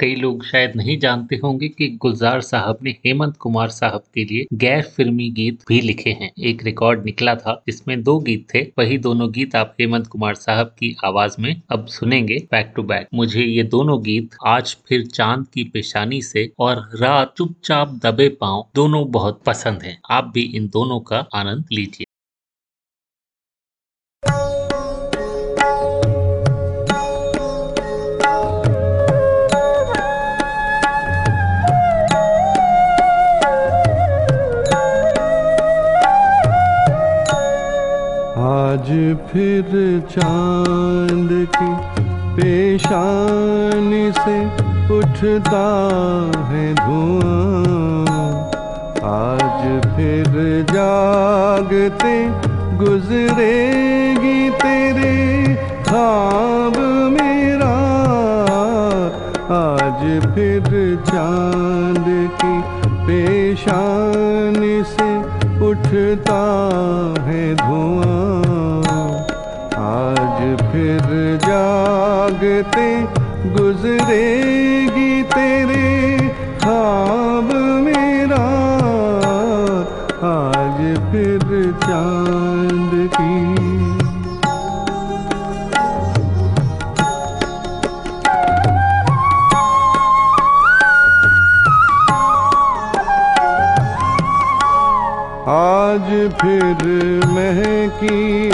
कई लोग शायद नहीं जानते होंगे कि गुलजार साहब ने हेमंत कुमार साहब के लिए गैर फिल्मी गीत भी लिखे हैं। एक रिकॉर्ड निकला था, जिसमें दो गीत थे। वही दोनों गीत आप हेमंत कुमार साहब की आवाज़ में अब सुनेंगे बैक टू बैक मुझे ये दोनों गीत आज फिर चाँद की पेशानी से और रात चुपचाप दबे पाँव दोनों बहुत पसंद है। आप भी इन दोनों का आनंद लीजिए। आज फिर चाँद की पेशानी से उठता है धुआँ। आज फिर जागते गुजरेगी तेरे खाब मेरा। आज फिर चाँद की पेशानी से उठता है धुआँ। आज फिर जागते गुजरेगी तेरे खाब फिर महकी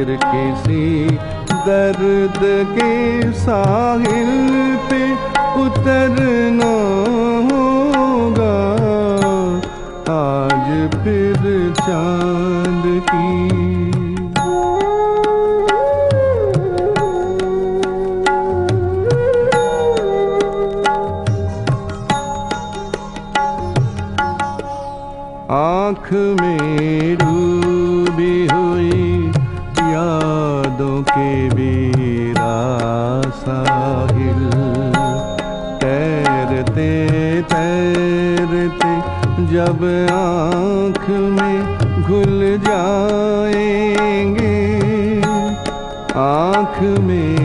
फिर किसी दर्द के साहिल पे उतरना होगा। आज फिर चाँद की आँख में जब आँख में घुल जाएँगे आँख में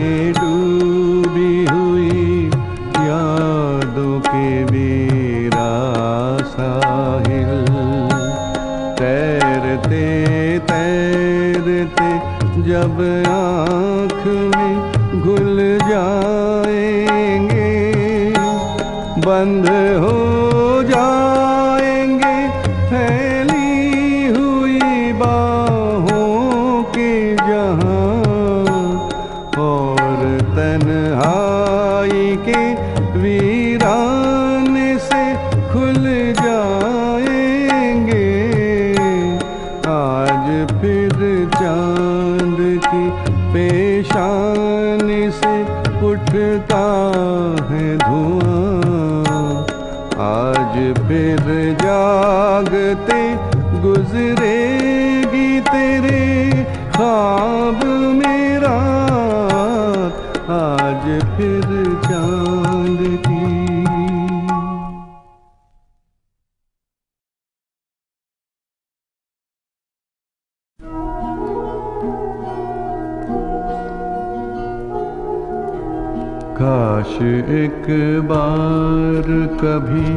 एक बार कभी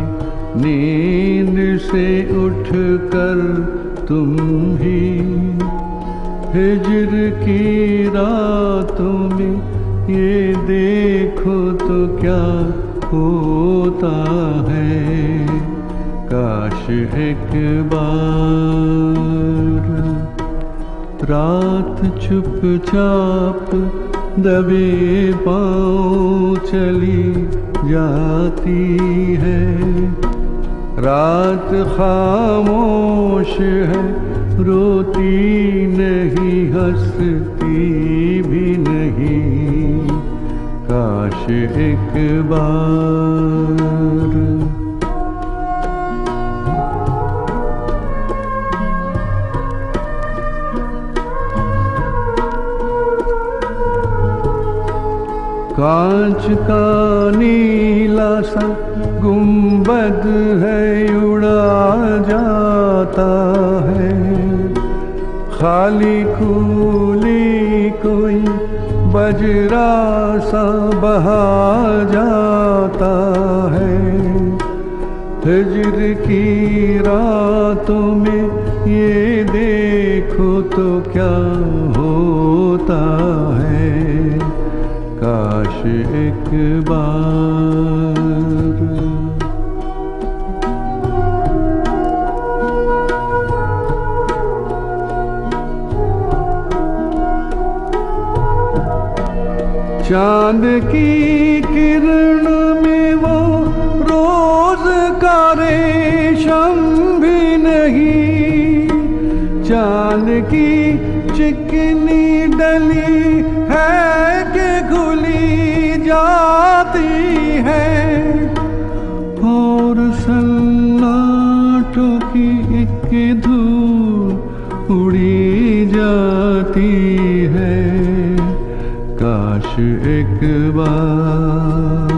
नींद से उठकर तुम ही हिजर की रातों में ये देखो तो क्या होता है। काश एक बार रात चुपचाप दबे पाँव चली जाती है। रात खामोश है, रोती नहीं, हंसती भी नहीं। काश एक बार कांच का नीला सा गुंबद है, उड़ा जाता है। खाली खूली कोई बजरा सा बहा जाता है। हिजर की रातों में ये देखो तो क्या एक बार। चाँद की किरण में वो रोज का रेशम भी नहीं। चाँद की चिकनी डली जाती है और सन्नाटों की एक धूल उड़ी जाती है। काश एक बार,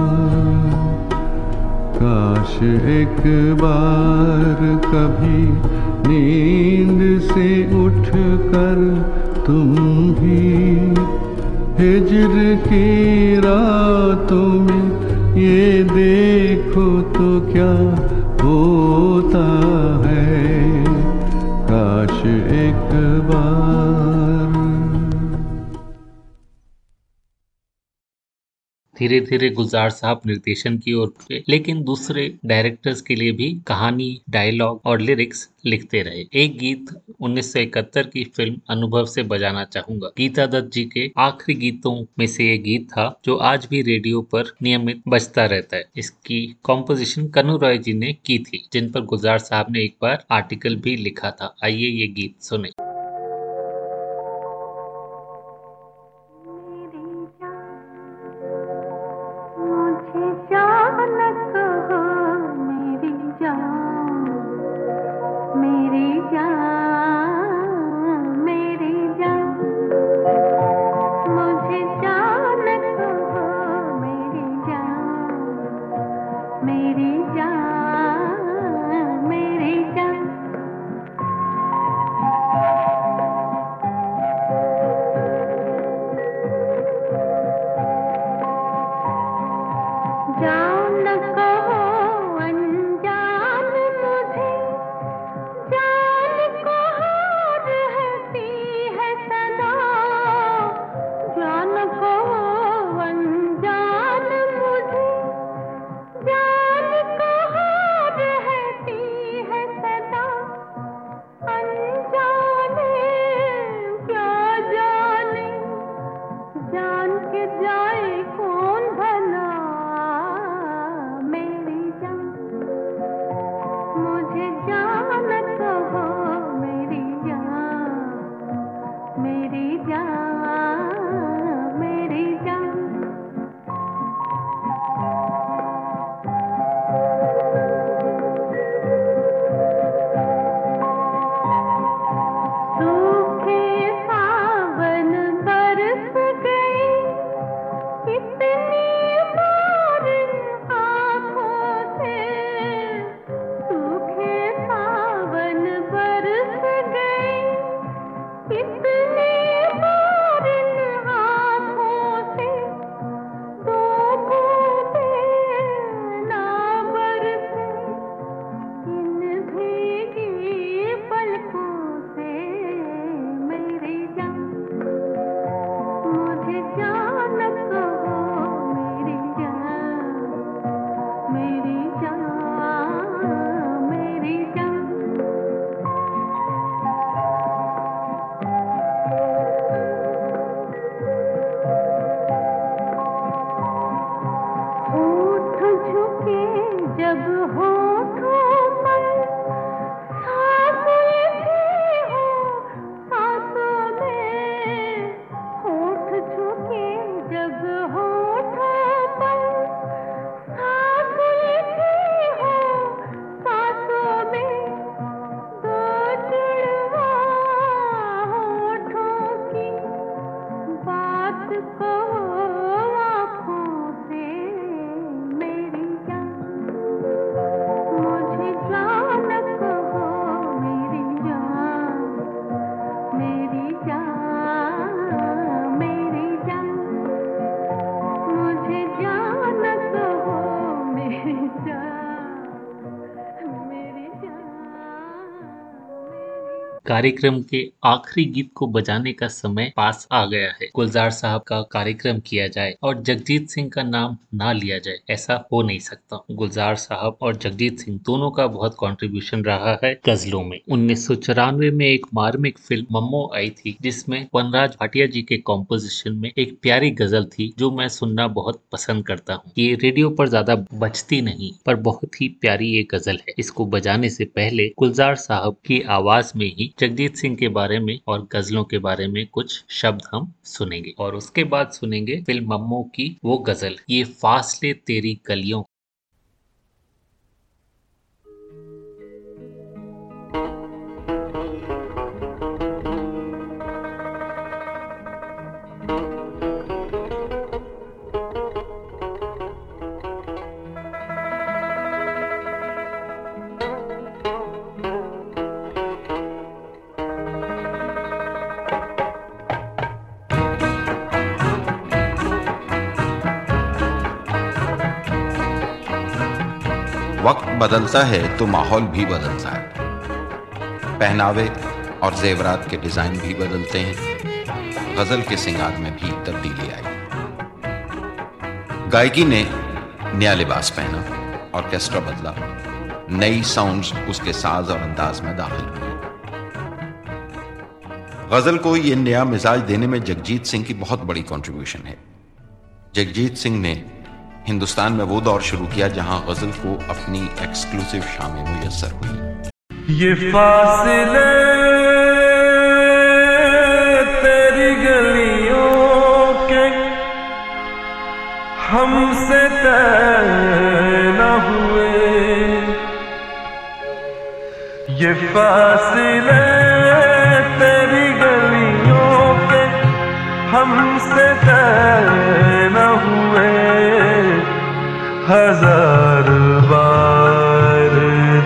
काश एक बार कभी नींद से उठकर तुम भी हिजर की रातों धीरे धीरे गुलजार साहब निर्देशन की ओर बढ़े लेकिन दूसरे डायरेक्टर्स के लिए भी कहानी, डायलॉग और लिरिक्स लिखते रहे। एक गीत 1971 की फ़िल्म अनुभव से बजाना चाहूँगा। गीता दत्त जी के आखिरी गीतों में से ये गीत था, जो आज भी रेडियो पर नियमित बजता रहता है। इसकी कॉम्पोजिशन कनु रॉय जी ने की थी, जिन पर गुलजार साहब ने एक बार आर्टिकल भी लिखा था। आइए ये गीत सुने। मेरी जान कार्यक्रम के आखिरी गीत को बजाने का समय पास आ गया है। गुलजार साहब का कार्यक्रम किया जाए और जगजीत सिंह का नाम ना लिया जाए, ऐसा हो नहीं सकता। गुलजार साहब और जगजीत सिंह दोनों का बहुत कंट्रीब्यूशन रहा है गजलों में। उन्नीस सौ चौरानवे में एक मार्मिक फ़िल्म मम्मो आई थी, जिसमें वनराज भाटिया जी के कॉम्पोजिशन में एक प्यारी गज़ल थी, जो मैं सुनना बहुत पसंद करता हूँ। ये रेडियो पर ज़्यादा बचती नहीं, पर बहुत ही प्यारी ये गज़ल है। इसको बजाने से पहले गुलजार साहब की आवाज़ में ही जगजीत सिंह के बारे में और गजलों के बारे में कुछ शब्द हम सुनेंगे। और उसके बाद सुनेंगे फ़िल्म मम्मो की वो गज़ल, ये फासले तेरी गलियों बदलता है तो माहौल भी बदलता है। पहनावे और जेवरात के डिज़ाइन भी बदलते हैं। गज़ल के सिंगार में भी तब्दीली आई। गायकी ने नया लिबास पहना ऑर्केस्ट्रा बदला। नई साउंड्स उसके साज और अंदाज में दाखिल हुई। गज़ल को यह नया मिजाज देने में जगजीत सिंह की बहुत बड़ी कंट्रीब्यूशन है। जगजीत सिंह ने हिंदुस्तान में वो दौर शुरू किया जहाँ गज़ल को अपनी एक्सक्लूसिव शामें मुयसर हुई। ये फासले तेरी गलियों के हमसे न हुए। ये फासले तेरी गलियों के हमसे तय हजार बार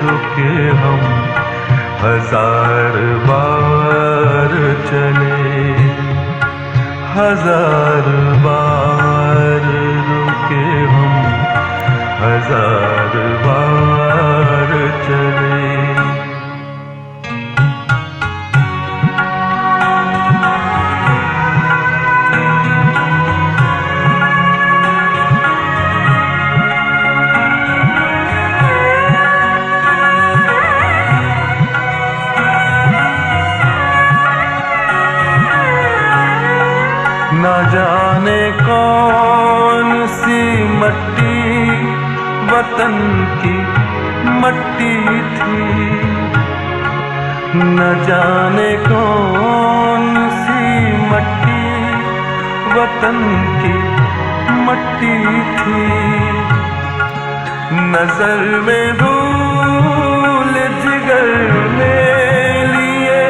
रुके हम हजार बार चले। हजार बार रुके हम हजार वतन की मट्टी थी। न जाने कौन सी मट्टी वतन की मट्टी थी। नज़र में धूल जिगर में लिए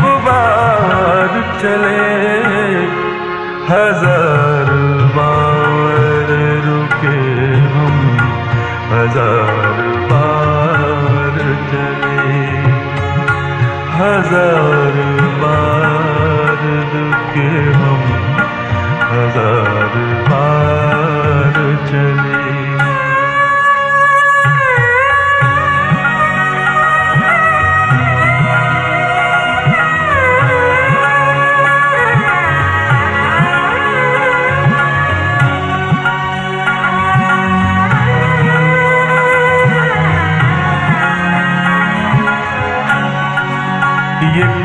गुबार चले। हज़ार हज़ार बार चले हज़ार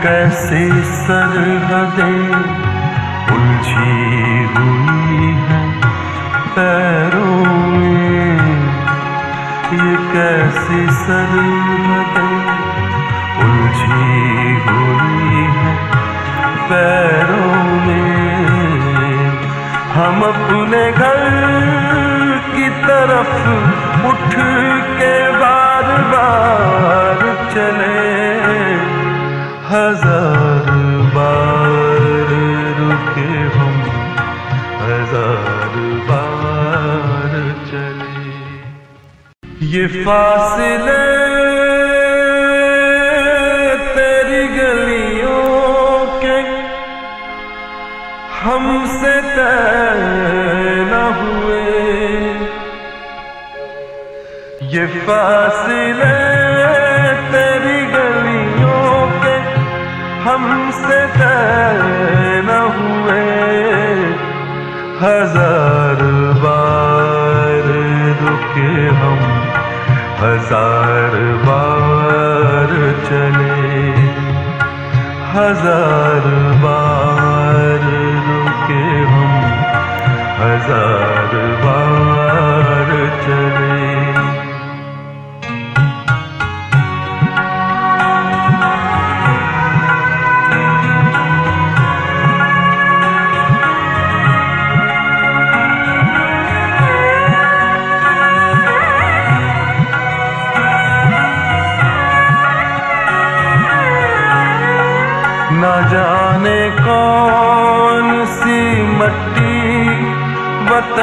कैसे सरहदें उलझी हुई है पैरों में? ये कैसी सरहदें उलझी हुई है पैरों में? हम अपने घर की तरफ़ उठ के बार बार चले हज़ार बार रुके हम, हज़ार बार चले। ये फासले तेरी गलियों के हमसे तय न हुए। ये फासले न हुए हज़ार बार रुके हम, हज़ार बार चले। हज़ार बार रुके हम, हज़ार बार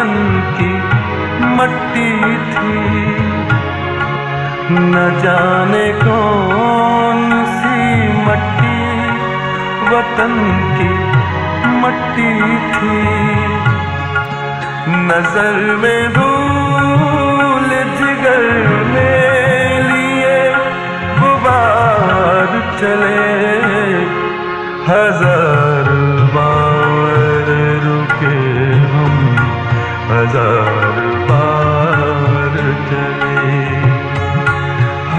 वतन की मट्टी थी। न जाने कौन सी मट्टी वतन की मट्टी थी। नज़र में धूल जिगर में लिए गुबार चले हज़ार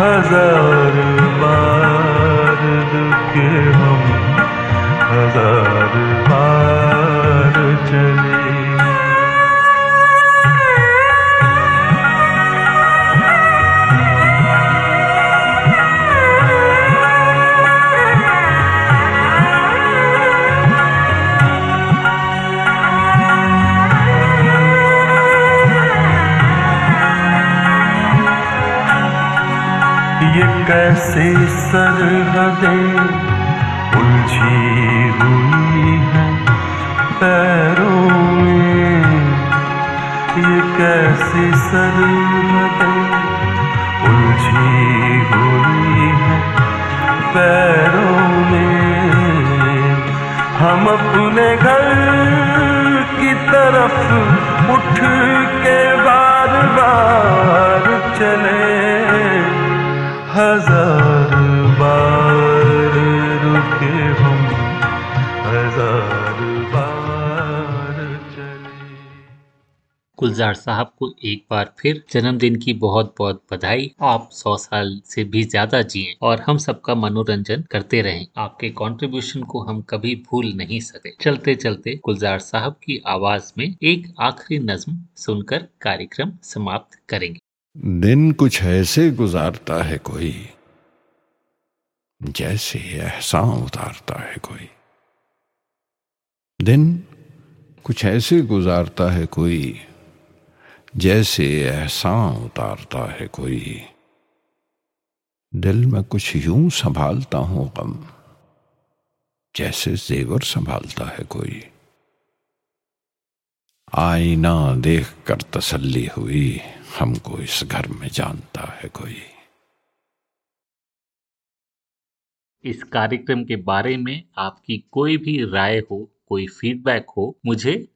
हज़ार बार रुके हम अपने गुलजार साहब को एक बार फिर जन्मदिन की बहुत बहुत बधाई। आप सौ साल से भी ज़्यादा जिए और हम सबका मनोरंजन करते रहें। आपके कंट्रीब्यूशन को हम कभी भूल नहीं सकते चलते चलते गुलजार साहब की आवाज़ में एक आखिरी नज्म सुनकर कार्यक्रम समाप्त करेंगे। दिन कुछ ऐसे गुजारता है कोई, जैसे एहसान उतारता है कोई। दिन कुछ ऐसे गुजारता है कोई जैसे एहसान उतारता है कोई। दिल में कुछ यूँ संभालता हूँ गम, जैसे जेवर संभालता है कोई। आईना देख कर तसल्ली हुई, हमको इस घर में जानता है कोई। इस कार्यक्रम के बारे में आपकी कोई भी राय हो, कोई फीडबैक हो, मुझे